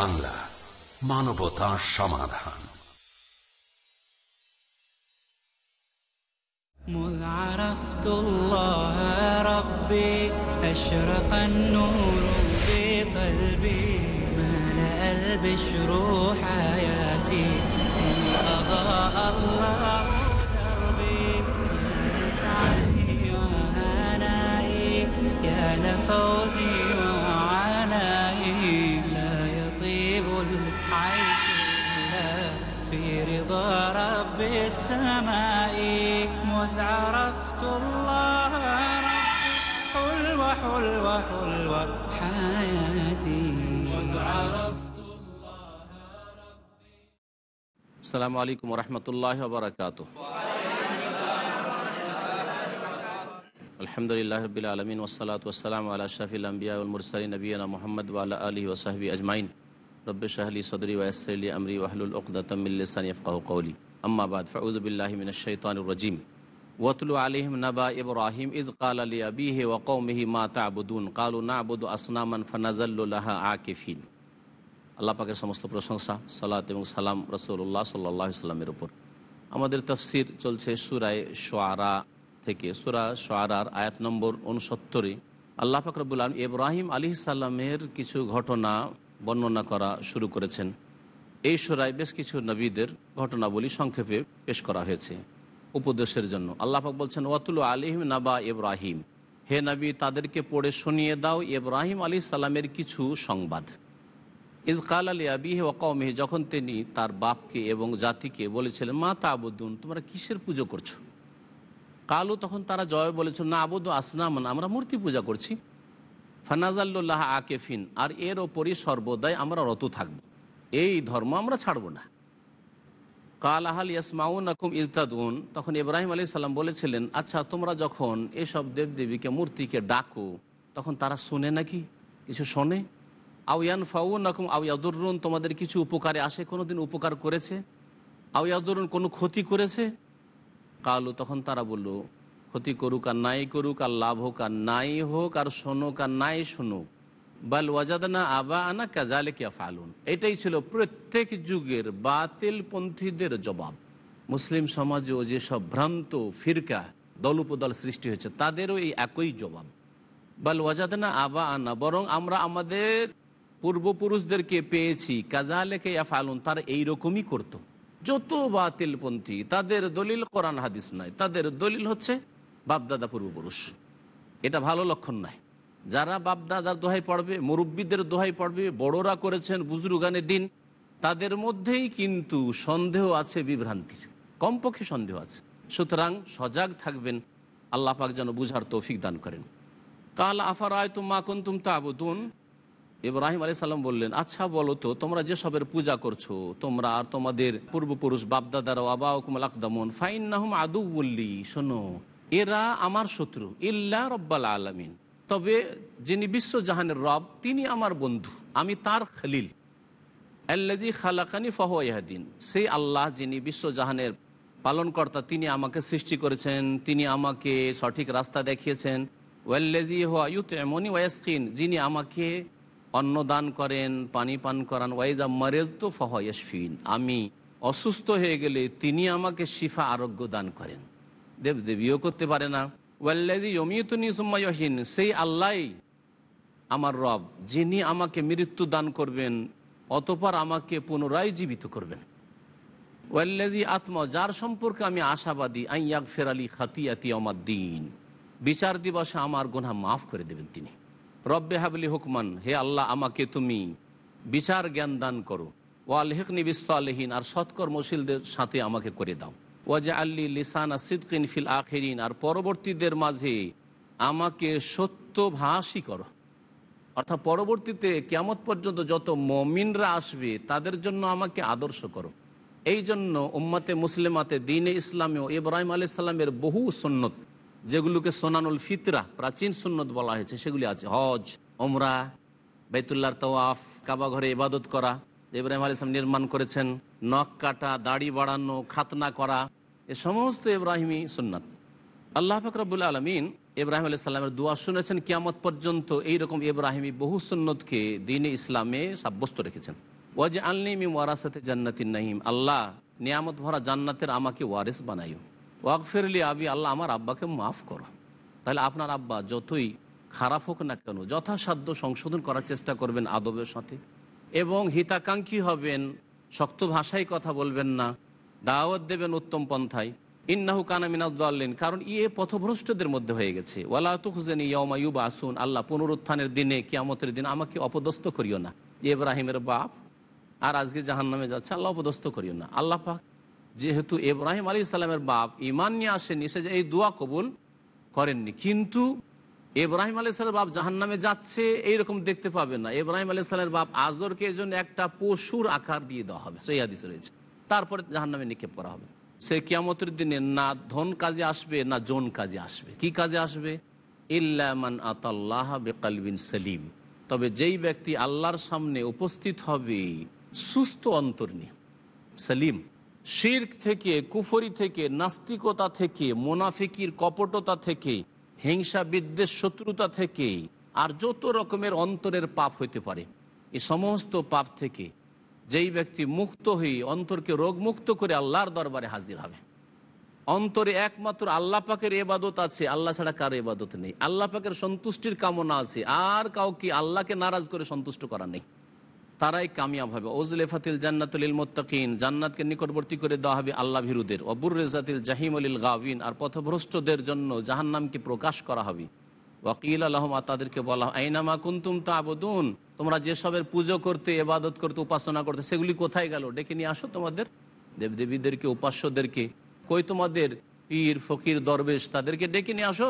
বাংলা মানবতা সমাধান مذ عرفت الله ربي أشرق النور في قلبي ملأ البشر حياتي إن أضاء الله دربي سعدي وهنائي يا لفوزي رب السماء مذ عرفت الله ربي حلوة حلوة حلوة حياتي مذ عرفت আসসালামু আলাইকুম রহমতুল্লাহ বারকাত আলহামদুলিল্লাহ রবিল আলমিন ওসালাত ওসালাম আল্লাহ শাফিল আম্বিয়া মুরসালী নবীনা মোহাম্মদ ওয়ালা আলী ওসাহবি আজমাইন রব্বে শাহলি সদরি ওয়াসলি আমরি ওয়াহলুল উকদাতমিল্লিসান ইফকাহ কৌলি আম্মাবাদ ফাউদুবিল্লাহ মিন শৈতানুর রাজিম ওয়াতলু আলিহিম নাবা ইব্রাহিম ইদ কাল আলী আবিহে ওকৌমিহি মা তাবুদুন কালু না নাবুদু আসনামান ফানাজাল্লাহ আকিফিন আল্লাহ পাকের সমস্ত প্রশংসা সালাত এবং সালাম রসুল্লাহ সাল্লাহ সাল্লামের উপর আমাদের তফসির চলছে সুরায় সোয়ারা থেকে সুরা সোয়ারার আয়াত নম্বর উনসত্তরে আল্লাহ ফাকরবুল আলম ইব্রাহিম আলী সাল্লামের কিছু ঘটনা বর্ণনা করা শুরু করেছেন এই সুরায় বেশ কিছু নবীদের ঘটনাবলী সংক্ষেপে পেশ করা হয়েছে উপদেশের জন্য। আল্লাহ পাক বলছেন, ওয়াতুল আলিহিম নাবা ইব্রাহিম। হে নবী, তাদেরকে পড়ে শুনিয়ে দাও ইব্রাহিম আলী সালামের কিছু সংবাদ। ইদ কাল আলী আবিহে ওকাউমিহে যখন তিনি তার বাপকে এবং জাতিকে বলেছিলেন, মা তা আবুদ্দুন তোমরা কিসের পুজো করছ? কালু তখন তারা জয় বলেছিল না আবুদ আসনামান, আমরা মূর্তি পূজা করছি। ফানাজাল্লাহ আকেফিন, আর এর ওপরই সর্বদাই আমরা রত থাকব। এই ধর্ম আমরা ছাড়ব না। কাল আহাল ইয়াসমাউন আকুম ইজদাদুন তখন ইব্রাহিম আলী সাল্লাম বলেছিলেন আচ্ছা তোমরা যখন এসব দেবদেবীকে, মূর্তিকে ডাকো, তখন তারা শোনে নাকি? কিছু শোনে? আউয়ান ফাউন রকম আউয়াদুরুন তোমাদের কিছু উপকারে আসে? কোনো দিন উপকার করেছে? আউয়াদুরুন কোনো ক্ষতি করেছে? কালু, তখন তারা বলল, ক্ষতি করুক আর নাই করুক, আর লাভ হোক আর নাই হোক, আর শোনুক আর নাই শুনুক। বাল ওয়াজাদানা আবা আনা কাজালে কিয়া ফালুন এটাই ছিল প্রত্যেক যুগের বাতিলপন্থীদের জবাব। মুসলিম সমাজেও যেসব ভ্রান্ত ফিরকা দল উপদল সৃষ্টি হয়েছে, তাদেরও এই একই জবাব। বাল ওয়াজাদানা আবা আনা বরং আমরা আমাদের পূর্বপুরুষদেরকে পেয়েছি কাজালেকে ফালুন তারা এইরকমই করত। যত বাতিলপন্থী, তাদের দলিল কোরআন হাদিস নয় তাদের দলিল হচ্ছে বাপদাদা পূর্বপুরুষ। এটা ভালো লক্ষণ নয়। যারা বাপদাদার দোহাই পড়বে, মুরব্বীদের দোহাই পড়বে, বড়রা করেছেন বুজরুগানের দিন, তাদের মধ্যেই কিন্তু সন্দেহ আছে বিভ্রান্তির। কমপক্ষে সন্দেহ আছে। সুতরাং সজাগ থাকবেন, আল্লাহ পাক যেন বুঝার তৌফিক দান করেন। কাল আফার আয় মা কুন্তুম তাবুতুন ইব্রাহিম আলী সাল্লাম বললেন আচ্ছা বলো তো, তোমরা যেসবের পূজা করছ, তোমরা আর তোমাদের পূর্বপুরুষ বাপদাদারা আবা হুকুমল আকদামন ফাইন আদু বললি শোনো, এরা আমার শত্রু, ইল্লা রব্বাল আলমিন। তবে যিনি বিশ্বজাহানের রব, তিনি আমার বন্ধু, আমি তার খালিল। আল্লাজি খালাকানি ফহিন সেই আল্লাহ যিনি বিশ্ব বিশ্বজাহানের পালনকর্তা, তিনি আমাকে সৃষ্টি করেছেন, তিনি আমাকে সঠিক রাস্তা দেখিয়েছেন। ওয়াল্লাজি ইউত এমনই ওয়াসকিন যিনি আমাকে অন্ন দান করেন, পানি পান করান। ওয়াইজা মারেজ তো ফহয়সফিন আমি অসুস্থ হয়ে গেলে তিনি আমাকে শিফা আরোগ্য দান করেন। দেব দেবীও করতে পারে না। ওয়াল্লাজি সেই আল্লাহ আমার রব, যিনি আমাকে মৃত্যু দান করবেন, অতপর আমাকে পুনরায় জীবিত করবেন। ওয়াল্লাজি আত্মা, যার সম্পর্কে আমি আশাবাদী আইয়াক ফের ফেরালি খাতিয়াতি আমার দিন বিচার দিবসে আমার গোনা মাফ করে দেবেন তিনি। রব্বে হাবলি হুকমান, হে আল্লাহ, আমাকে তুমি বিচার জ্ঞান দান করো। ওয়াল হেকনি বিশ্বআলহীন আর সৎকর্মশীলদের সাথে আমাকে করে দাও। ওয়াজা আল্লি লিসানা সিদ্কিন ফিল আখেরিন, আর পরবর্তীদের মাঝে আমাকে সত্যভাষী করো। অর্থাৎ পরবর্তীতে কেমত পর্যন্ত যত মমিনরা আসবে, তাদের জন্য আমাকে আদর্শ করো। এই জন্য উম্মাতে মুসলিমাতে দিনে ইসলামেও ইব্রাহিম আলি সাল্লামের বহু সন্ন্যত যেগুলোকে সোনানুল ফিতরা, প্রাচীন সুন্নত বলা হয়েছে, সেগুলি আছে হজ ওমরা বেতুল্লার তওয়াফ, কাবা ঘরে ইবাদত করা ইব্রাহিম আলী ইসলাম নির্মাণ করেছেন, নখ কাটা, দাড়ি বাড়ানো, খাতনা করা, এ সমস্ত ইব্রাহিমী সুন্নাত। আল্লাহ ফকরাবুল আলমিন ইব্রাহিম আলি সাল্লামের দোয়া শুনেছেন, কিয়ামত পর্যন্ত এইরকম ইব্রাহিমী বহু সুন্নতকে দিনে ইসলামে সাব্যস্ত রেখেছেন। ওয়াজ আলনিমি ওয়ারাসাতে জান্নাতিন নাহিম আল্লাহ নিয়ামত ভরা জান্নাতের আমাকে ওয়ারিস বানাইও। ওয়াকফিরলি আবি, আল্লাহ আমার আব্বাকে মাফ করো। তাহলে আপনার আব্বা যতই খারাপ হোক না কেন, যথাসাধ্য সংশোধন করার চেষ্টা করবেন আদবের সাথে। এবং হিতাকাঙ্ক্ষী হবেন, শক্ত ভাষায় কথা বলবেন না। দাওয়াত দেবেন উত্তম পন্থায়। ইন্নাহু কানা মিনাদ্দাল্লিন কারণ ইয়ে পথভ্রষ্টদের মধ্যে হয়ে গেছে। ওয়ালা তুখজেনি ইয়মায়ুব আসুন আল্লাহ পুনরুত্থানের দিনে, কিয়ামতের দিন আমাকে অপদস্থ করিও না। ইব্রাহিমের বাপ, আর আজকে জাহান নামে যাচ্ছে, আল্লাহ অপদস্থ করিও না। আল্লাহ পাক যেহেতু ইব্রাহিম আলী সাল্লামের বাপ ইমান নিয়ে আসেনি সে এই দোয়া কবুল করেননি। কিন্তু ইব্রাহিম আলী সালের বাপ জাহান নামে যাচ্ছে, এইরকম দেখতে পাবেন না। এব্রাহিম আলী সালের বাপ আজরকে এই জন্য একটা পশুর আকার দিয়ে দেওয়া হবে, সেই হাদিসে রয়েছে। তারপরে জাহান নামে নিক্ষেপ করা হবে। সে কিয়ামতের দিনে না ধন কাজে আসবে, না জোন কাজে আসবে। কি কাজে আসবে? ইল্লামান আতাল্লাহ বেকালবিন সেলিম। তবে যেই ব্যক্তি আল্লাহর সামনে উপস্থিত হবে, সুস্থ অন্তর নিয়ে। সেলিম, শির্ক থেকে, কুফরি থেকে, নাস্তিকতা থেকে, মোনাফিকির কপটতা থেকে হিংসা বিদ্বেষ শত্রুতা থেকে আর যত রকমের অন্তরের পাপ হইতে পারে এই সমস্ত পাপ থেকে যেই ব্যক্তি মুক্ত হয়ে অন্তরকে রোগমুক্ত করে আল্লাহর দরবারে হাজির হবে। অন্তরে একমাত্র আল্লাহ পাকের এবাদত আছে, আল্লাহ ছাড়া কারও এবাদত নেই। আল্লাহ পাকের সন্তুষ্টির কামনা আছে, আর কাউকে আল্লাহকে নারাজ করে সন্তুষ্ট করা নেই। তারাই কামিয়াব হবে। ওজলে ফাতিল জান্নাতুল মোত্তাকিন, জান্নাতকে নিকটবর্তী করে দেওয়া হবে আল্লাহ ভিরুদের অবুর রেজাতিল জাহিম আলিল গাভিন আর পথভ্রষ্টদের জন্য জাহান্নামকে প্রকাশ করা হবে। ওয়াকিল আলহমা তাদেরকে বলা আইনামা কুন্তুম তাবুদুন? তোমরা যেসবের পুজো করতে এবাদত করতে, উপাসনা করতে, সেগুলি কোথায় গেল? ডেকে নিয়ে আসো তোমাদের দেবদেবীদেরকে, উপাস্যদেরকে। কই তোমাদের পীর, ফকির, দরবেশ, তাদেরকে ডেকে নিয়ে আসো।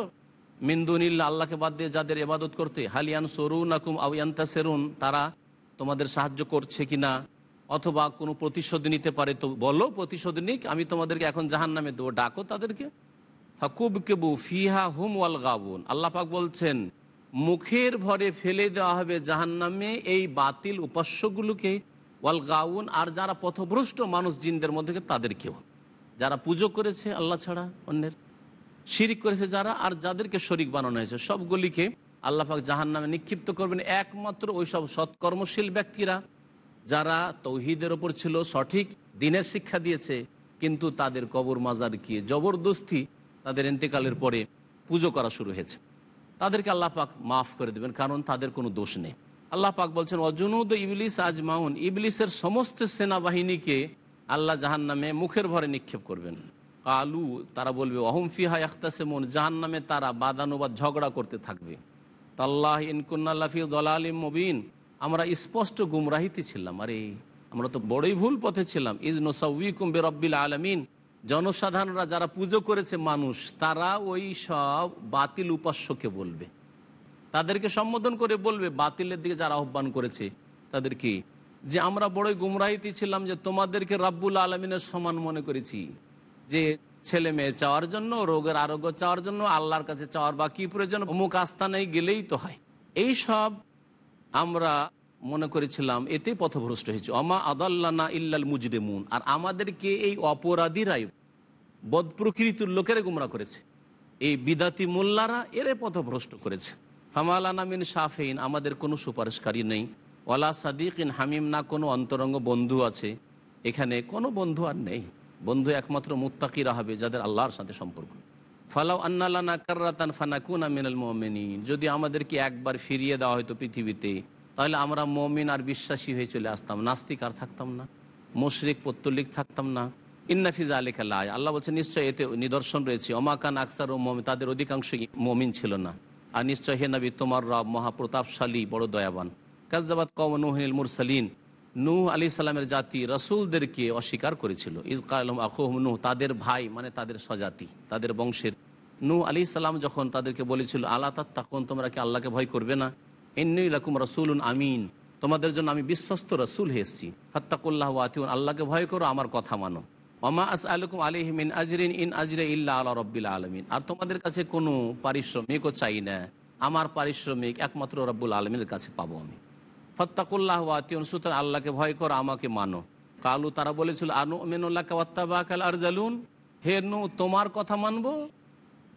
মিন্দুনিল্লা আল্লাহকে বাদ দিয়ে যাদের এবাদত করতে হালিয়ান সরুন আকুম আউয়ান্তা সেরুন তারা তোমাদের সাহায্য করছে কিনা, অথবা কোনো প্রতিশোধ নিতে পারে তো বলো, প্রতিশোধ নিক, আমি তোমাদেরকে এখন জাহান নামে দেবো, ডাকো তাদেরকে। ফাকুব কেবু ফিহা হুম ওয়াল গাবুন। আল্লাহ পাক বলছেন, মুখের ভরে ফেলে দেওয়া হবে জাহান নামে এই বাতিল উপাস্যগুলোকে, ওয়াল গাউন, আর যারা পথভ্রষ্ট মানুষ জিনদের মধ্যে তাদেরকেও। যারা পুজো করেছে আল্লাহ ছাড়া অন্যের, শিরিক করেছে যারা, আর যাদেরকে শরিক বানানো হয়েছে, সবগুলিকে আল্লাহ পাক জাহান নামে নিক্ষিপ্ত করবেন একমাত্র ওই সব সৎকর্মশীল ব্যক্তিরা যারা তৌহিদের ওপর ছিল সঠিক দিনের শিক্ষা দিয়েছে, কিন্তু তাদের কবর মাজার কি জবরদস্তি তাদের ইন্তেকালের পরে পুজো করা শুরু হয়েছে। তাদেরকে আল্লাহ পাক মাফ করে দেবেন, কারণ তাদের কোনো দোষ নেই। আল্লাহ পাক বলছেন, অজনুদ ইবলিস আজ মাউন ইবলিসের সমস্ত সেনাবাহিনীকে আল্লাহ জাহান নামে মুখের ভরে নিক্ষেপ করবেন। কালু, তারা বলবে অহম ফিহা আখতাসেমন জাহান নামে তারা বাদানুবাদ ঝগড়া করতে থাকবে। তাল্লাহ ইনকুন্নাল্লাফি দলালিম মবিন। আমরা স্পষ্ট গুমরাহিতে ছিলাম। আরে, আমরা তো বড়ই ভুল পথে ছিলাম। ইজ নোসাউিকুম বেরব্বিল আলমিন। জনসাধারণরা যারা পুজো করেছে মানুষ, তারা ওই সব বাতিল উপাস্যকে বলবে। তাদেরকে সম্বোধন করে বলবে, বাতিলের দিকে যারা আহ্বান করেছে তাদেরকে যে আমরা বড়ই গুমরাহিতে ছিলাম যে তোমাদেরকে রাব্বুল আলমিনের সমান মনে করেছি। যে ছেলে মেয়ে চাওয়ার জন্য, রোগের আরোগ্য চাওয়ার জন্য, আল্লাহর কাছে চাওয়ার বা কি প্রয়োজন, অমুক আস্থানায় গেলেই তো হয়। এই সব আমরা মনে করেছিলাম এতে পথভ্রষ্ট হয়েছে। অমা আদাল্লানা ইল্লাল মুজরিমুন। আর আমাদেরকে এই অপরাধীরাই বদ প্রকৃতির লোকেরা গুমরা করেছে। এই বিদাতি মোল্লারা এরে পথভ্রষ্ট করেছে। হামালানা মিন শাফেইন, আমাদের কোনো সুপারিশকারী নেই। ওয়ালা সাদিকিন, হামিম না কোনো অন্তরঙ্গ বন্ধু আছে। এখানে কোনো বন্ধু আর নেই। বন্ধু একমাত্র মুত্তাকিরা হবে যাদের আল্লাহর সাথে সম্পর্ক। ফালাউ আন্নালানা কার্রাতান ফানাকুনা মিনাল মোমেনিন। যদি আমাদেরকে একবার ফিরিয়ে দেওয়া হয়তো পৃথিবীতে, তাহলে আমরা মমিন আর বিশ্বাসী হয়ে চলে আসতাম। নাস্তিক আর থাকতাম না। মুশরিক পত্তলিক থাকতাম না। ইন্নাফিজা আলিকাল্লাহ আল্লাহ বলছে, নিশ্চয় এতে নিদর্শন রয়েছে। অমাকান আকসার ও মমিন তাদের অধিকাংশ মমিন ছিল না। আর নিশ্চয় হে নবী, তোমার রব মহাপ্রতাপশালী, বড় দয়াবান। কাজদাবাদ কম নুহিল মুরসালিন। নূহ আলী সাল্লামের জাতি রসুলদেরকে অস্বীকার করেছিল। ইজকালম আখুহম নূহ, তাদের ভাই মানে তাদের স্বজাতি, তাদের বংশের। নূহ আলী সাল্লাম যখন তাদেরকে বলেছিল আল্লাহ তখন তোমরা কি আল্লাহকে ভয় করবে না? এন্নি রকম রসুল আমিন, তোমাদের জন্য আমি বিশ্বস্ত রসুল এসেছি। ফত্তাকুল্লাহ আতিউন, আল্লাহকে ভয় করো, আমার কথা মানো। অমা আস আলকুম আলিহমিন আজরিন, ইন আজরে ইল্লা আল্লাহ রব্বিল আলমিন। আর তোমাদের কাছে কোনো পারিশ্রমিকও চাই না। আমার পারিশ্রমিক একমাত্র রব্বুল আলমীর কাছে পাবো আমি। ফত্তাকুল্লাহ আতিউন, সুতরাং আল্লাহকে ভয় করো, আমাকে মানো। কালু, তারা বলেছিল আনু মেনুল্লাহ কাত্তাবা কাল আর জালুন হে নু তোমার কথা মানবো?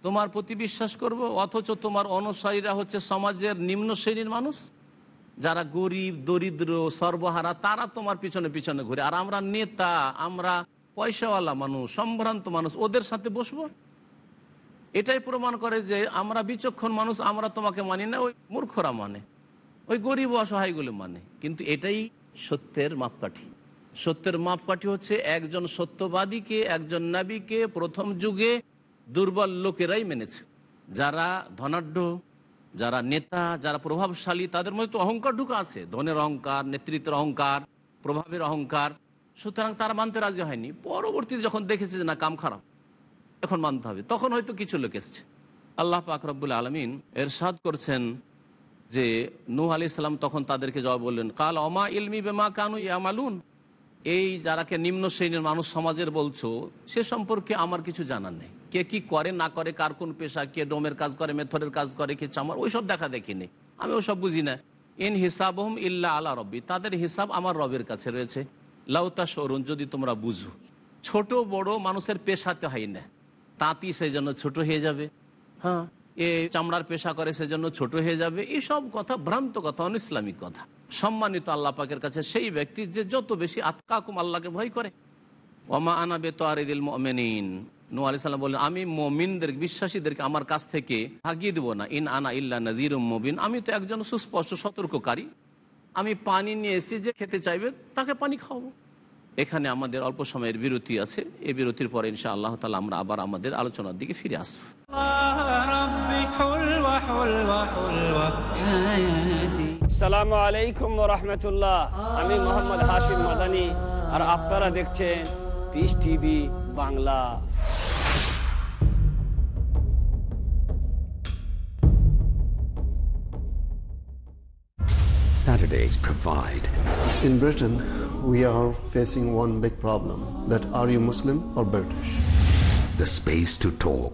তোমার প্রতি বিশ্বাস করব? অথচ তোমার অনুসারীরা হচ্ছে সমাজের নিম্ন শ্রেণির মানুষ। যারা গরিব, দরিদ্র, সর্বহারা, তারা তোমার পিছনে পিছনে ঘুরে। আর আমরা নেতা, আমরা পয়সাওয়ালা মানুষ, সম্ভ্রান্ত মানুষ, ওদের সাথে বসবো? এটাই প্রমাণ করে যে আমরা বিচক্ষণ মানুষ, আমরা তোমাকে মানি না, ওই মূর্খরা মানে। ওই গরিব অসহায়গুলো মানে। কিন্তু এটাই সত্যের মাপকাঠি। সত্যের মাপকাঠি হচ্ছে একজন সত্যবাদীকে, একজন নাবিকে প্রথম যুগে দুর্বল লোকেরাই মেনেছে। যারা ধনাঢ্য, যারা নেতা, যারা প্রভাবশালী, তাদের মধ্যে তো অহংকার ঢুকা আছে। ধনের অহংকার, নেতৃত্বের অহংকার, প্রভাবের অহংকার। সুতরাং তারা মানতে রাজি হয়নি। পরবর্তীতে যখন দেখেছে যে না, কাম খারাপ, এখন মানতে হবে, তখন হয়তো কিছু লোক এসছে। আল্লাহ পাক রব্বুল আলমিন এরশাদ করছেন যে নূহ আলি ইসলাম তখন তাদেরকে জবাব বললেন, কাল অমা ইলমি বেমা কানু ইয়ামালুন? এই যারাকে নিম্ন শ্রেণির মানুষ সমাজের বলছো, সে সম্পর্কে আমার কিছু জানার নেই। কে কি করে, না করে, কার কোন পেশা, কে ডোমের কাজ করে, মেথরের কাজ করে, কে চামার ওইসব দেখা দেখিনি। আমি ওসব বুঝি না। ইন হিসাব ইল্লা আলা রব্বি, তাদের হিসাব আমার রবের কাছে রয়েছে। লাউতা সরুন যদি তোমরা বুঝো। ছোট বড় মানুষের পেশাতে হয় না। তাঁতি সেই জন্য ছোট হয়ে যাবে। হ্যাঁ। এ চামড়ার পেশা করে, সেজন্য ছোট হয়ে যাবে। এইসব কথা ভ্রান্ত কথা অন ইসলামিক কথা। সম্মানিত আল্লাহ পাকের কাছে সেই ব্যক্তি যে যত বেশি আতকাকুম আল্লাহকে ভয় করে। ওমা আনা বে তোয়ারিদিল মমিন নু আলি সাল্লাম বললেন, আমি মমিনদের, বিশ্বাসীদেরকে আমার কাছ থেকে ভাগিয়ে দেবো না। ইন আনা ইল্লা নজির মবিন। আমি তো একজন সুস্পষ্ট সতর্ককারী। আমি পানি নিয়ে এসেছি, যে খেতে চাইবে তাকে পানি খাওয়াবো। এখানে আমাদের অল্প সময়ের বিরতি আছে। এই বিরতির পরে ইনশা আল্লাহ তালা আমরা আবার আমাদের আলোচনার দিকে ফিরে আসব। الله ربي حلوة حلوة حلوة حياتي সালামু আলাইকুম রহমতুল্লাহ আমি মোহাম্মদ হাশিম মাদানি আর আপনারা দেখছেন Peace TV Bangla Saturdays provide. In Britain, we are facing one big problem that are you Muslim or British? The space to talk.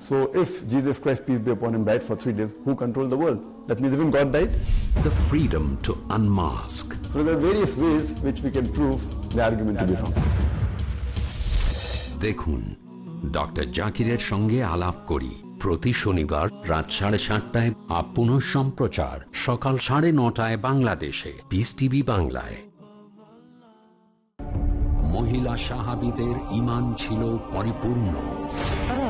so if Jesus Christ, peace be upon him, died for three days, who controlled the world? That means even God died? The freedom to unmask. So there are various ways which we can prove the argument to be wrong. দেখুন doctor জাকিরের সঙ্গে আলাপ করি প্রতি শনিবার রাত সাড়ে সাতটায় আপন সম্প্রচার সকাল সাড়ে নটায় বাংলাদেশে পিস টিভি বাংলায় মহিলা সাহাবিদের ইমান ছিল পরিপূর্ণ তারা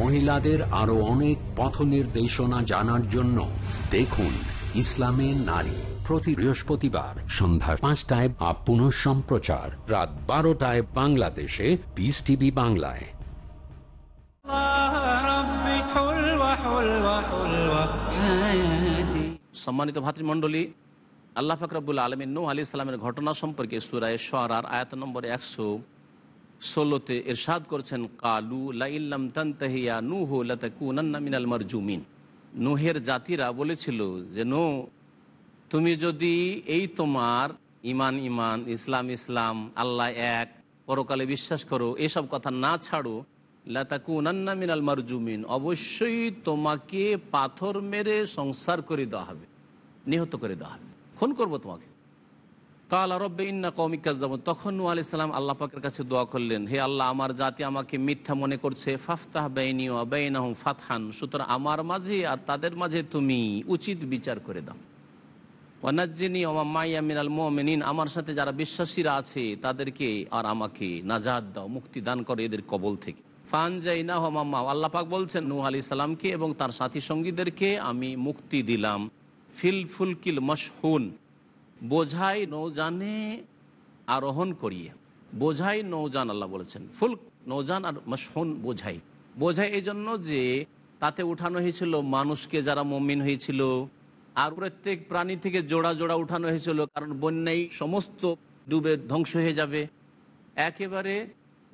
মহিলাদের আরও অনেক পথ নির্দেশনা জানার জন্য দেখুন ইসলামে নারী প্রতি বৃহস্পতিবার সন্ধ্যা পাঁচটায় আপন সম্প্রচার। রাত বারোটায় বাংলাদেশে। পিস টিভি বাংলায়। সম্মানিত ভাতৃমণ্ডলী, আল্লাহ ফাকরাবুল আলমিন নু আলি ইসলামের ঘটনা সম্পর্কে সুরায় সরার আয়াত নম্বর একশো ষোলোতে এরশাদ করছেন, কালু লাইল্লাম তান্তাহিয়া নুহ লাতাকুনান্না মিনাল মারজুমিন। নুহের জাতিরা বলেছিল যে, নো, তুমি যদি এই তোমার ইমান ইমান, ইসলাম ইসলাম, আল্লাহ এক, পরকালে বিশ্বাস করো, এসব কথা না ছাড়ো, লাতাকুনান্না মিনাল মারজুমিন, অবশ্যই তোমাকে পাথর মেরে সংসার করে দেওয়া হবে, নিহত করে দেওয়া হবে, খুন করব তোমাকে। কাল রব্বে ইন্না কৌমিক কাজদাবন তখন নু আলি সাল্লাম আল্লাহ পাকের কাছে দোয়া করলেন, হে আল্লাহ, আমার জাতি আমাকে মিথ্যা মনে করছে। ফাফতাহ বেইনি ও বেইনাহুম ফাতহান। সুতরাং আমার মাঝে আর তাদের মাঝে তুমি উচিত বিচার করে দাও। ওয়ানাজ্জিনী ওমা মাইয়া মিনাল মোমেনিন। আমার সাথে যারা বিশ্বাসীরা আছে, তাদেরকে আর আমাকে নাজাদ দাও, মুক্তি দান করে এদের কবল থেকে। ফান যাই না হমাম্মা আল্লাহ পাক বলছেন, নূহ আলি সালামকে এবং তার সাথী সঙ্গীদেরকে আমি মুক্তি দিলাম। ফিল ফুলকিল মশহুন। বোঝাই নৌজানে আরোহণ করিয়ে। বোঝাই নৌজান আল্লাহ বলেছেন। ফুল নৌজান আর মশহুন বোঝাই। বোঝাই এই জন্য যে তাতে উঠানো হয়েছিল মানুষকে যারা মমিন হয়েছিল আর প্রত্যেক প্রাণী থেকে জোড়া জোড়া উঠানো হয়েছিল, কারণ বন্যাই সমস্ত ডুবে ধ্বংস হয়ে যাবে। একেবারে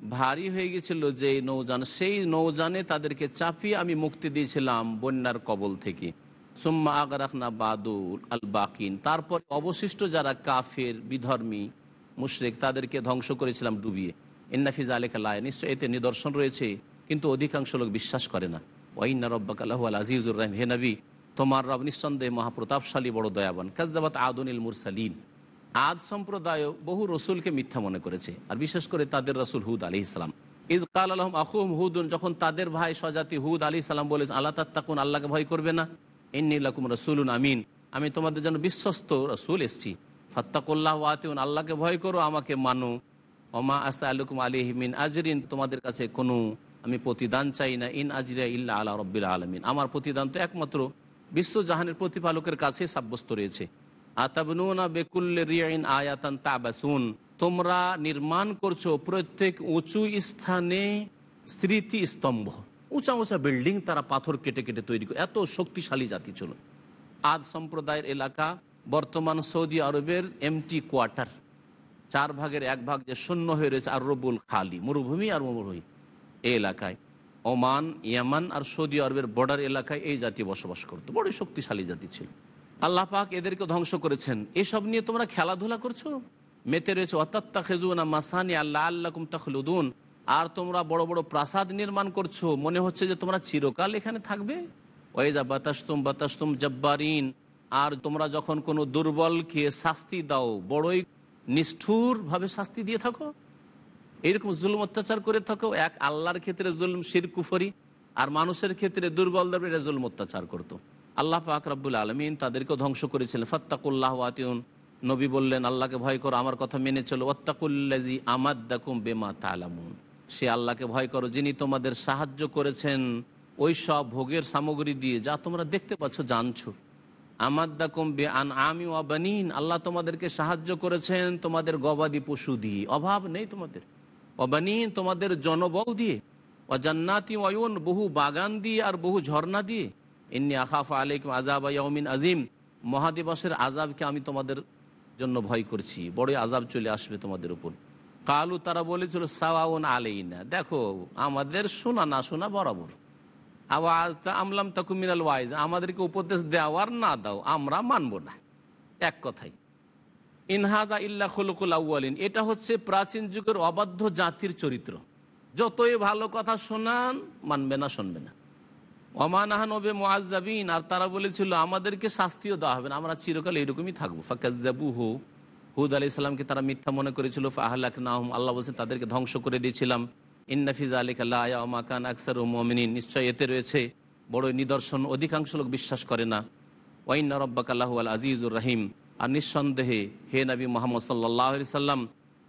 ভারী হয়ে গেছিল যে নৌযান সেই নৌযানে তাদেরকে চাপিয়ে আমি মুক্তি দিয়েছিলাম বন্যার কবল থেকে। সুম্মা আগারাখনা বাদুল আল বাকিন। তারপর অবশিষ্ট যারা কাফের, বিধর্মী, মুশরেক, তাদেরকে ধ্বংস করেছিলাম ডুবিয়ে। ইন্নাফিজ আলেকা লায় নিশ্চয় এতে নিদর্শন রয়েছে, কিন্তু অধিকাংশ লোক বিশ্বাস করে না। ওয়াইন্না রব্বাক আল্লাহ আল আজিজুর রহিম। হে নবী, তোমার রব নিঃসন্দেহে মহাপ্রতাপশালী, বড় দয়াবান। কাজদাবাত আদুনিল মুরসালিন। আদ সম্প্রদায় বহু রসুলকে মিথ্যা মনে করেছে, আর বিশেষ করে তাদের রসুল হুদ আলি ইসলাম ইদ কাল আলহম আহুম হুদুন, যখন তাদের ভাই স্বজাতি হুদ আলি সালাম বলেছে আল্লাহ তাত্তাকুন, আল্লাহকে ভয় করবে না? ইন্নিলাকুম রসুলুন আমিন। আমি তোমাদের জন্য বিশ্বস্ত রসুল এসছি। ফাত্তাকুল্লাহ ওয়াতিউন, আল্লাহকে ভয় করো, আমাকে মানো। ওমা আসা আলুকুম আলিহমিন আজরিন, তোমাদের কাছে কোনো আমি প্রতিদান চাই না, ইন আজরিয়া ইল্লা আল্লাহ রব্বিল আলমিন। আমার প্রতিদান তো একমাত্র বিশ্বজাহানের প্রতিপালকের কাছে সাব্যস্ত রয়েছে। আতাবনুনা বেকুল্লে রিয়াইন আয়াতান তাবাসুন। তোমরা নির্মাণ করছ প্রত্যেক উঁচু স্থানে স্মৃতি স্তম্ভ উঁচা উঁচা বিল্ডিং তারা পাথর কেটে কেটে তৈরি করে। এত শক্তিশালী জাতি ছিল। আদ সম্প্রদায়ের এলাকা বর্তমান সৌদি আরবের এমটি কোয়ার্টার। চার ভাগের এক ভাগ যে শূন্য হয়ে রয়েছে আর রবুল খালি, মরুভূমি আর মরুভূমি। এই এলাকায় ওমান, ইয়ামান আর সৌদি আরবের বর্ডার এলাকায় এই জাতি বসবাস করতো। বড় শক্তিশালী জাতি ছিল। আল্লাহ পাক এদেরকে ধ্বংস করেছেন। এসব নিয়ে তোমরা খেলাধুলা করছ? মেতে রয়েছে অত্যাত্তা খেজুনা মাসানি আল্লাহ আল্লাহ তাখলুদুন। আর তোমরা বড় বড় প্রাসাদ নির্মাণ করছ, মনে হচ্ছে যে তোমরা চিরকাল এখানে থাকবে? ওয়েজা বাতাস্তুম বাতাস্তুম জব্বারিন। আর তোমরা যখন কোনো দুর্বলকে শাস্তি দাও, বড়ই নিষ্ঠুরভাবে শাস্তি দিয়ে থাকো। এইরকম জুলুম অত্যাচার করে থাকো, এক আল্লাহর ক্ষেত্রে জুলুম শির কুফরি, আর মানুষের ক্ষেত্রে দুর্বলদের এটা জুলুম অত্যাচার করতো। আল্লাহ পাক রাব্বুল আলমিন তাদেরকেও ধ্বংস করেছিলেন। ফত্তাকুল্লাহ আতিউন। নবী বললেন, আল্লাহকে ভয় করো, আমার কথা মেনে চলো। ওত্তাকুল্লাজি আমাদ্দাকুম বেমা তালামুন সে আল্লাহকে ভয় করো, যিনি তোমাদের সাহায্য করেছেন ওই সব ভোগের সামগ্রী দিয়ে, যা তোমরা দেখতে পাচ্ছ, জানছো। আমাদ্দাকুম বে আন আমি অবানিন আল্লাহ তোমাদেরকে সাহায্য করেছেন তোমাদের গবাদি পশু দিয়ে। অভাব নেই তোমাদের। অবানিন তোমাদের জনবল দিয়ে। অজান্নাতি অয়ন বহু বাগান দিয়ে আর বহু ঝর্ণা দিয়ে। এমনি আখাফা আলাইকুম আজাব ইয়াউমিন আজিম মহাদিবসের আজাবকে আমি তোমাদের জন্য ভয় করছি। বড়ই আজাব চলে আসবে তোমাদের উপর। কালু তারা বলেছিল, সাওয়াউন আলাইনা। দেখো, আমাদের শোনা না শোনা বরাবর। আওয়াজ তা আমলাম তাকুমিনাল ওয়াইজ, আমাদেরকে উপদেশ দেওয়ার না দাও, আমরা মানব না। এক কথাই ইনহাদা ইল্লা খুলকুল আউ্বালিন এটা হচ্ছে প্রাচীন যুগের অবাধ্য জাতির চরিত্র। যতই ভালো কথা শোনান, মানবে না, শুনবে না। অমানাহান ওবে মোয়াজাবিন আর তারা বলেছিল, আমাদেরকে শাস্তিও দেওয়া হবে না, আমরা চিরকাল এরকমই থাকব। ফাকাজু হু হুদ আলি ইসলামকে তারা মিথ্যা মনে করেছিল ফাহলাক নাহম আল্লাহ বলছেন তাদেরকে ধ্বংস করে দিয়েছিলাম। ইন্নাফিজ আলিক আল্লাহ মাকান আকসার ও মমিনিন। নিশ্চয় এতে রয়েছে বড় নিদর্শন, অধিকাংশ লোক বিশ্বাস করে না। ওয়াইন্না রব্বাক আল্লাহ আল আজিজুর রাহিম। আর নিঃসন্দেহে হে নবী মোহাম্মদ সাল্লাহ আলি সাল্লাম,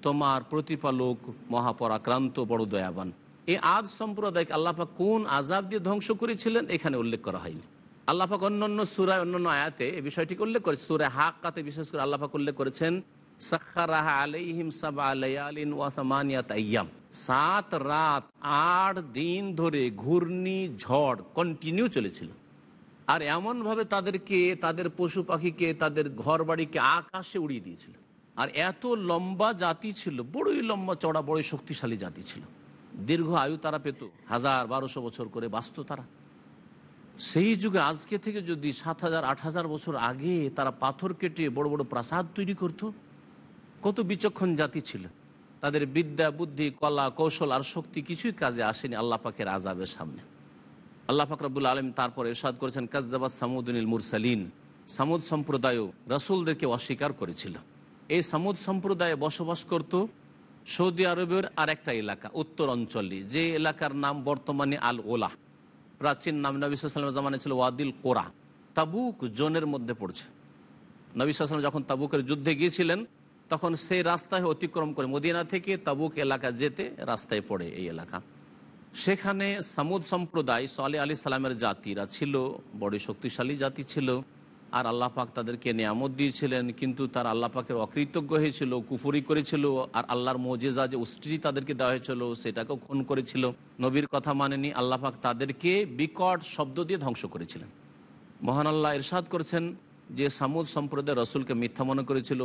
তোমার প্রতিপালক মহাপরাক্রান্ত, বড় দয়াবান। এই আদ সম্প্রদায়কে আল্লাপাক কোন আজাব দিয়ে ধ্বংস করেছিলেন, এখানে উল্লেখ করা হয়নি। আল্লাপাক অন্য অন্য সুরায় অন্য অন্য আয়াতে এই বিষয়টিকে উল্লেখ করেছে সুরায় হাক্কাতে বিশেষ করে আল্লাপাক উল্লেখ করেছেন সাক্ষারাহা আলাইহিম সাবা আলাইয়ালিন ওয়াসামানিয়াত আইয়াম। সাত রাত, আট দিন ধরে ঘূর্ণি, ঝড় কন্টিনিউ চলেছিল। আর এমনভাবে তাদেরকে, তাদের পশু পাখিকে, তাদের ঘর বাড়িকে আকাশে উড়িয়ে দিয়েছিল। আর এত লম্বা জাতি ছিল, বড়ই লম্বা চড়া, বড়ই শক্তিশালী জাতি ছিল। দীর্ঘ আয়ু তারা পেত, হাজার বারোশো বছর করে বাঁচত তারা। সেই যুগে আজকে থেকে যদি সাত হাজার, আট হাজার বছর আগে তারা পাথর কেটে বড় বড় প্রাসাদ তৈরি করত, কত বিচক্ষণ জাতি ছিল। তাদের বিদ্যা, বুদ্ধি, কলা, কৌশল আর শক্তি কিছুই কাজে আসেনি আল্লাহ পাকের আজাবের সামনে। আল্লাহ ফাকরাবুল আলম তারপর এরশাদ করেছেন কাজদাবাদ সামুদ্দিন মুরসালিন। সামুদ সম্প্রদায়ও রসুলদেরকে অস্বীকার করেছিল। এই সামুদ সম্প্রদায়ে বসবাস করত সৌদি আরবের আর একটা এলাকা, উত্তর অঞ্চলে। যে এলাকার নাম বর্তমানে আল ওলা প্রাচীন নাম নবিসামের জামানে ছিল ওয়াদিল কোরা। তাবুক জোনের মধ্যে পড়ছে। নবিসাম যখন তাবুকের যুদ্ধে গিয়েছিলেন, তখন সেই রাস্তায় অতিক্রম করে মদিনা থেকে তাবুক এলাকা যেতে রাস্তায় পড়ে এই এলাকা। সেখানে সামুদ সম্প্রদায় সালে আলী সালামের জাতিরা ছিল বড় শক্তিশালী জাতি ছিল। আর আল্লাহ পাক তাদেরকে নিয়ামত দিয়েছিলেন, কিন্তু তার আল্লাহ পাকের অকৃতজ্ঞ হয়েছিল কুফুরি করেছিল, আর আল্লাহর মোজেজা যে উষ্টি তাদেরকে দেওয়া হয়েছিল, সেটাকেও খুন করেছিল। নবীর কথা মানেনি, আল্লাহ পাক তাদেরকে বিকট শব্দ দিয়ে ধ্বংস করেছিলেন। মহান আল্লাহ ইরশাদ করেছেন যে সামুদ সম্প্রদায় রসুলকে মিথ্যা মনে করেছিল।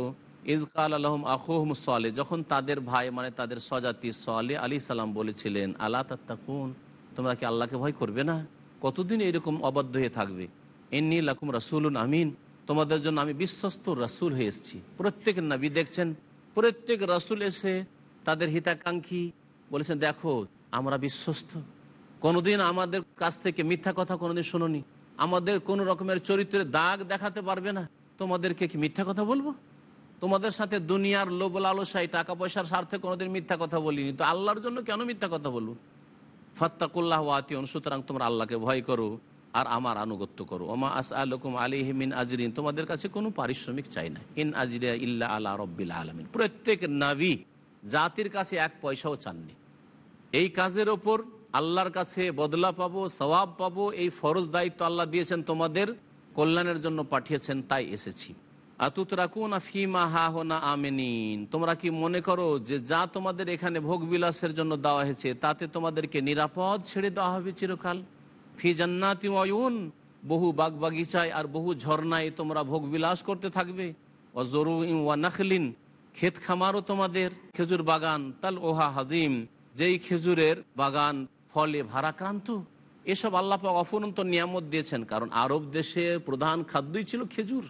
ইজকাল আলহম আখুহম সালে, যখন তাদের ভাই মানে তাদের স্বজাতি সালে আলী সালাম বলেছিলেন আল্লাহ তাত্তাকুন, তোমরা কি আল্লাহকে ভয় করবে না? কতদিন এরকম অবাধ্য হয়ে থাকবে? এমনি লাকুম রাসুলুন আমিন। তোমাদের জন্য আমি বিশ্বস্ত রাসুল হয়ে এসেছি। প্রত্যেক নবী দেখছেন, প্রত্যেক রাসুল এসে তাদের হিতাকাঙ্ক্ষী বলেছেন, দেখো, আমরা বিশ্বস্ত। কোনোদিন আমাদের কাছ থেকে মিথ্যা কথা কোনোদিন শোনোনি। আমাদের কোনো রকমের চরিত্রের দাগ দেখাতে পারবে না। তোমাদেরকে কি মিথ্যা কথা বলব? তোমাদের সাথে দুনিয়ার লোভ লালসাই টাকা পয়সার স্বার্থে কোনোদিন মিথ্যা কথা বলিনি। তো আল্লাহর জন্য কেন মিথ্যা কথা বলব? ফাত্তাকুল্লাহ আতিয়ন সুতরাং তোমরা আল্লাহকে ভয় করো। আর আমার আনুগত্য করো। ওমা আস আলকুম আলিহিমিন আজরিন। তোমাদের কাছে কোনো পারিশ্রমিক চাই না। ইন আজরিয়া ইল্লা আল্লাহ রব্বিল আলমিন। প্রত্যেক নাবি জাতির কাছে এক পয়সাও চাননি। এই কাজের ওপর আল্লাহর কাছে বদলা পাবো, সওয়াব পাবো, এই ফরজ দায়িত্ব আল্লাহ দিয়েছেন, তোমাদের কল্যাণের জন্য পাঠিয়েছেন, তাই এসেছি। আতুত রাকুন ফিমা হা হোনা আমেনিন। তোমরা কি মনে করো যে যা তোমাদের এখানে ভোগ বিলাসের জন্য দেওয়া হয়েছে, তাতে তোমাদেরকে নিরাপদ ছেড়ে দেওয়া হবে চিরকাল? ফি জান্নাতি অয়ুন বহু বাগ বাগিচায় আর বহু ঝর্ণায় তোমরা ভোগ বিলাস করতে থাকবে। অজরু ওয়া নাখলিন, ক্ষেত খামারও তোমাদের খেজুর বাগান, তাল ওহা হাজিম। যেই খেজুরের বাগান ফলে ভারাক্রান্ত, এসব আল্লাপাক অফুরন্ত নিয়ামত দিয়েছেন, কারণ আরব দেশে প্রধান খাদ্যই ছিল খেজুর।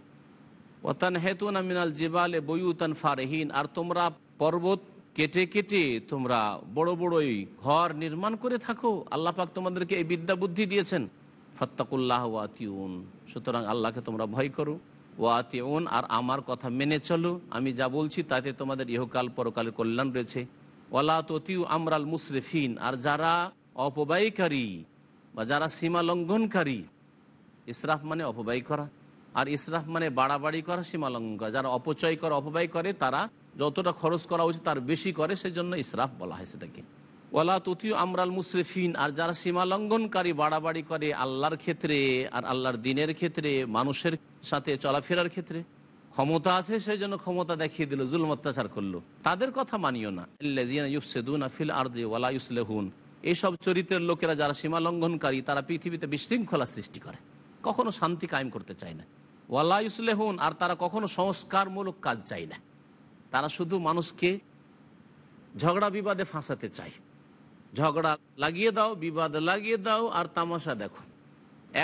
ওতান হেতুনা মিনাল জিবালে বইউতান ফারেহীন, আর তোমরা পর্বত কেটে কেটে তোমরা বড় বড়ই ঘর নির্মাণ করে থাকো। আল্লাহ পাক তোমাদেরকে এই বিদ্যা বুদ্ধি দিয়েছেন। ফত্তাকুল্লাহ ওয়াতিউন। সুতরাং আল্লাহকে তোমরা ভয় করো। ওয়াতিউন, আর আমার কথা মেনে চলো। আমি যা বলছি তাতে তোমাদের ইহকাল পরকালের কল্যাণ রয়েছে। ওয়ালা ততিউ আমরাল মুসরিফিন, আর যারা অপব্যয়কারী বা যারা সীমা লঙ্ঘনকারী, ইসরাফ মানে অপব্যয় করা। আর ইসরাফ মানে বাড়াবাড়ি করা, সীমা লঙ্ঘন করা। যারা অপচয় করে, অপব্যয় করে, তারা যতটা খরচ করা উচিত তার বেশি করে, সেজন্য ইসরাফ বলা হয় সেটাকে। ওলা ততীয় আমরাল মুসরিফিন আর যারা সীমা লঙ্ঘনকারী, বাড়াবাড়ি করে আল্লাহর ক্ষেত্রে আর আল্লাহর দিনের ক্ষেত্রে, মানুষের সাথে চলাফেরার ক্ষেত্রে। ক্ষমতা আছে সেই জন্য ক্ষমতা দেখিয়ে দিল, জুলম অত্যাচার করল। তাদের কথা মানিও না। ওয়ালা ইউসলেহুন। এইসব চরিত্রের লোকেরা যারা সীমা লঙ্ঘনকারী, তারা পৃথিবীতে বিশৃঙ্খলা সৃষ্টি করে। কখনো শান্তি কায়েম করতে চায় না। ওয়ালা ইউসলেহুন, আর তারা কখনো সংস্কারমূলক কাজ চায় না। তারা শুধু মানুষকে ঝগড়া বিবাদে ফাঁসাতে চায়। ঝগড়া লাগিয়ে দাও, বিবাদ লাগিয়ে দাও আর তামাশা দেখো।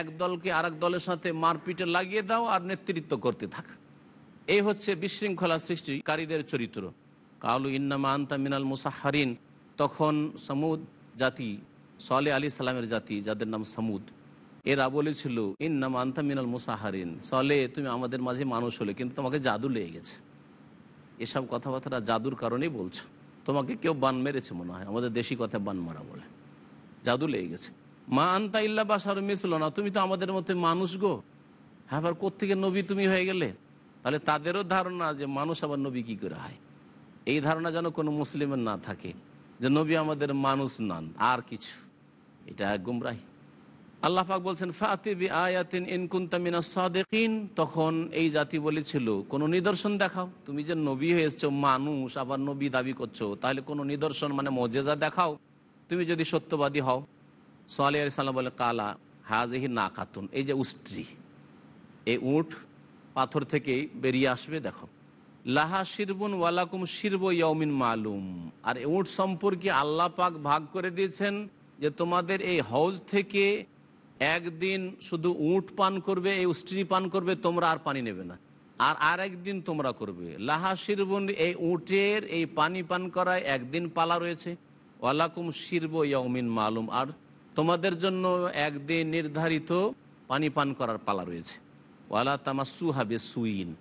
এক দলকে আর দলের সাথে মারপিটে লাগিয়ে দাও আর নেতৃত্ব করতে থাক। এই হচ্ছে বিশৃঙ্খলা সৃষ্টিকারীদের চরিত্র। কালু ইন্নামা আন্তা মিনাল মুসাহারিন তখন সমুদ জাতি সলে আলী সালামের জাতি, যাদের নাম সমুদ, এরা বলেছিল, ইন্নামা আন্তা মিনাল মুসাহারিন সলে তুমি আমাদের মাঝে মানুষ হলে, কিন্তু তোমাকে জাদু লেগে গেছে। এসব কথাবার্তা জাদুর কারণেই বলছো। তোমাকে কেউ বান মেরেছে মনে হয়। আমাদের দেশি কথা বান মারা বলে। জাদু লেগে গেছে। মা আন্তা ইল্লা বাসার মিশল না, তুমি তো আমাদের মধ্যে মানুষ গো। হ্যাঁ আবার কোথেকে নবী তুমি হয়ে গেলে? তাহলে তাদেরও ধারণা যে মানুষ আবার নবী কি করে হয়? এই ধারণা যেন কোনো মুসলিমের না থাকে, যে নবী আমাদের মানুষ নন, আর কিছু। এটা গুমরাহি। আল্লাহ পাক বলছেন ফাতিবি আয়াতিন ইনকুন্তামিনা সাদেকিন। তখন এই জাতি বলেছিল, কোনো নিদর্শন দেখাও। তুমি যে নবী হয়ে এসছো মানুষ, আবার নবী দাবি করছ, তাহলে কোনো নিদর্শন মানে মজেজা দেখাও। তুমি যদি সত্যবাদী হও। সোয়ালি আলি সাল্লাম বলে, কালা হাজহি না খাতুন এই যে উষ্ট্রি, এই উঠ পাথর থেকেই বেরিয়ে আসবে, দেখো। লাহা শিরবুন ওয়ালাকুম শিরব ইয়মিন মালুম। আর উঠ সম্পর্কে আল্লাহ পাক ভাগ করে দিয়েছেন যে তোমাদের এই হজ থেকে একদিন শুধু উট পান করবে, এই উষ্ট্রি পান করবে, তোমরা আর পানি নেবে না। আর আর একদিন তোমরা করবে। লাহা শিরবন, এই উটের এই পানি পান করায় একদিন পালা রয়েছে। ওয়ালাকুম শিরব ইয়মিন মালুম। আর তোমাদের জন্য একদিন নির্ধারিত পানি পান করার পালা রয়েছে। ওয়ালা তামাসু হাবে সুইন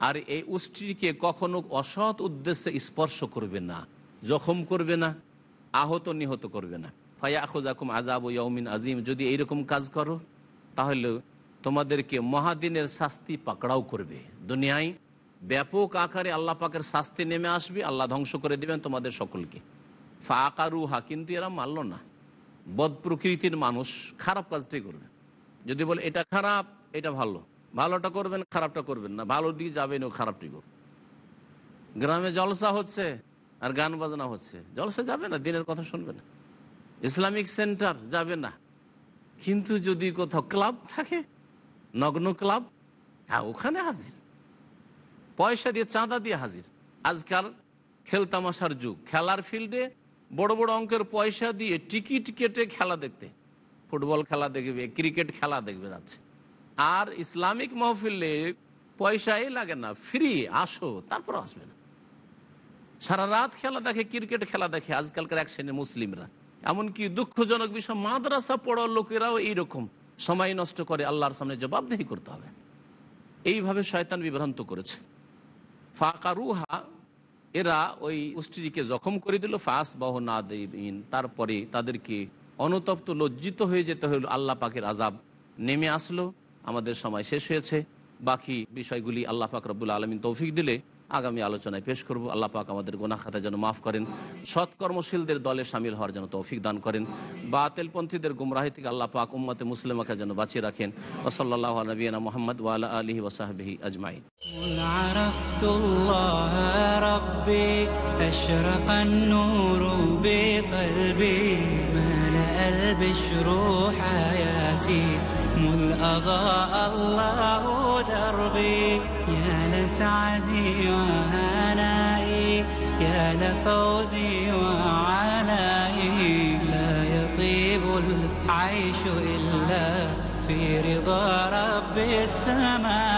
আর এই উষ্ট্রিকে কখনো অসৎ উদ্দেশ্যে স্পর্শ করবে না, জখম করবে না, আহত নিহত করবে না। ফায়া আজাব ও ইয়মিন আজিম যদি এইরকম কাজ করো, তাহলে তোমাদেরকে মহাদিনের শাস্তি পাকড়াও করবে। দুনিয়ায় ব্যাপক আকারে আল্লাহ পাকের শাস্তি নেমে আসবে, আল্লাহ ধ্বংস করে দেবেন তোমাদের সকলকে। ফা আকারুহা কিন্তু এরা মানল না। বদ প্রকৃতির মানুষ খারাপ কাজটাই করবে। যদি বলে, এটা খারাপ, এটা ভালো। ভালোটা করবেন, খারাপটা করবেন না। ভালোর দিকে যাবেন, ও খারাপটি করবেন গ্রামে জলসা হচ্ছে আর গান বাজনা হচ্ছে। জলসা যাবে না, দিনের কথা শুনবে না। ইসলামিক সেন্টার যাবে না। কিন্তু যদি কোথাও ক্লাব থাকে, নগ্ন ক্লাব হ্যাঁ ওখানে হাজির। পয়সা দিয়ে চাঁদা দিয়ে হাজির। আজকাল খেলতামাশার যুগ। খেলার ফিল্ডে বড় বড় অঙ্কের পয়সা দিয়ে টিকিট কেটে খেলা দেখতে। ফুটবল খেলা দেখবে, ক্রিকেট খেলা দেখবে যাচ্ছে। আর ইসলামিক মহফিলে পয়সাই লাগে না। ফ্রি, আসো, তারপর আসবে না। সারা রাত খেলা দেখে, ক্রিকেট খেলা দেখে, আজকালকার এক শ্রেণির মুসলিমরা। এমনকি দুঃখজনক বিষয়, মাদ্রাসা পড়ার লোকেরাও এইরকম। সময় নষ্ট করে আল্লাহর সামনে জবাবদেহি করতে হবে। এইভাবে শয়তান বিভ্রান্ত করেছে। ফাঁকারুহা এরা ওই স্ত্রীকে জখম করে দিল ফাঁস বাহ না দিন তারপরে তাদেরকে অনুতপ্ত, লজ্জিত হয়ে যেতে হলো, আল্লাহ পাকের আজাব নেমে আসলো। আমাদের সময় শেষ হয়েছে। বাকি বিষয়গুলি আল্লাহ পাক রব্বুল আলমিন তৌফিক দিলে আগামী আলোচনায় পেশ করব আল্লাহ পাক আমাদের গোনা খাতা যেন মাফ করেন সৎকর্মশীলদের দলে সামিল হওয়ার জন্য তৌফিক দান করেন বা তেলপন্থীদের গুমরাহি থেকে আল্লাহ পাক উম্মতে মুসলিমাকে যেন বাঁচিয়ে রাখেন ওসল্লাহ নবীনা মোহাম্মদ ওয়ালা আলহি ওসাহাবি আজমাইন قل عرفت الله ربي أشرق النور بقلبي ملأ البشر حياتي مذ أضاء الله دربي يا لسعدي وهنائي يا لفوزي وعنائي لا يطيب العيش إلا في رضا رب السماء.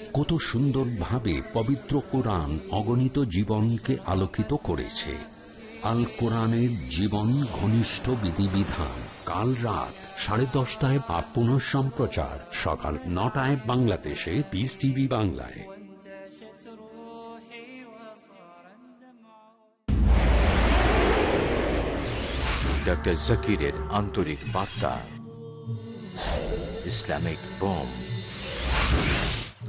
কত সুন্দরভাবে পবিত্র কোরআন অগণিত জীবনকে আলোকিত করেছে। আল কোরআনের জীবন ঘনিষ্ঠ বিধিবিধান। কাল রাত সাড়ে দশটায় বা পুনঃ সম্প্রচার। সকাল নটায় বাংলাদেশে পিস টিভি বাংলায়। ডক্টর জাকিরের আন্তরিক বার্তা। ইসলামিক বোম্ব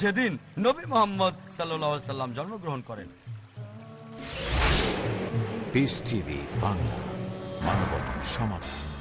যেদিন নবী মোহাম্মদ সাল্লাহ সাল্লাম জন্মগ্রহণ করেন। বাংলা মানবতার সমাধান।